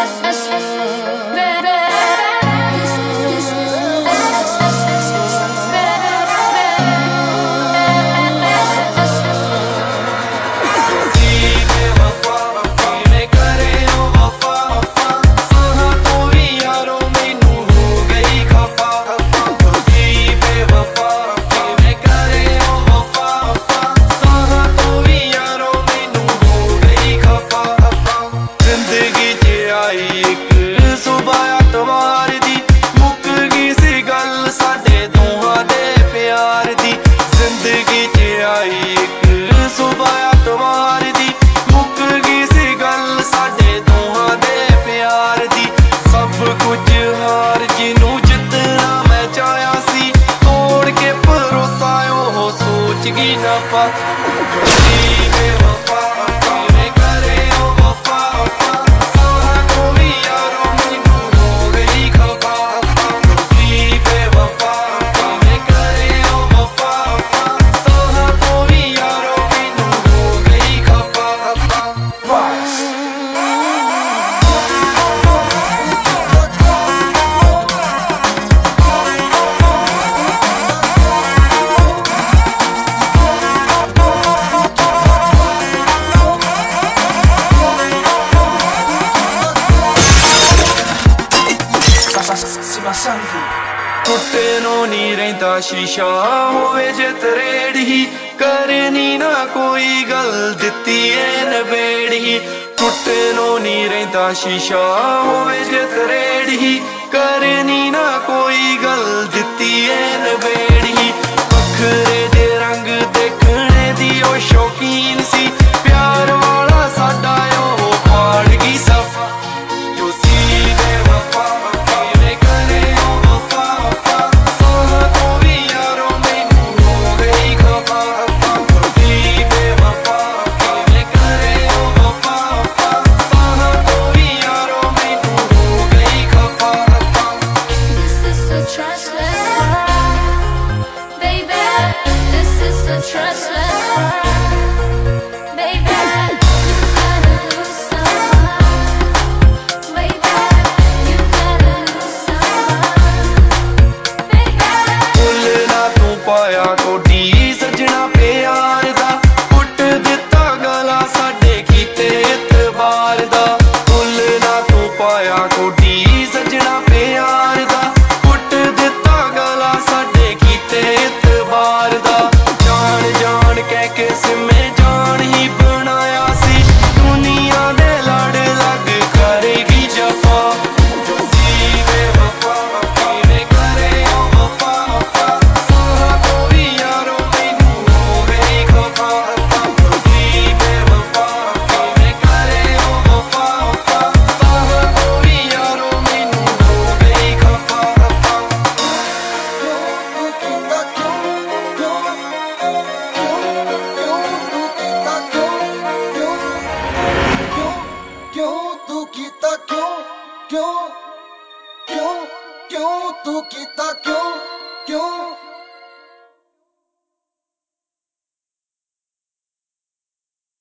us, us, us, us. Consegui na paz, consegui ਟੁੱਟੇ ਨੂੰ ਨਹੀਂ ਰਹਿੰਦਾ ਸ਼ੀਸ਼ਾ, ਹੋਵੇ ਜੇ ਤਰੇੜੀ ਕਰਨੀ ਨਾ ਕੋਈ ਗੱਲ, ਦਿੱਤੀ ਏ ਨਵੇੜੀ ਟੁੱਟੇ ਨੂੰ ਨਹੀਂ ਰਹਿੰਦਾ ਸ਼ੀਸ਼ਾ, ਹੋਵੇ ਜੇ ਤਰੇੜੀ ਕਰਨੀ ਨਾ ਕੋਈ ਗੱਲ, ਦਿੱਤੀ ਏ ਨਵੇੜੀ trust me. ਤੂੰ ਕੀਤਾ ਕਿਉਂ ਕਿਉਂ?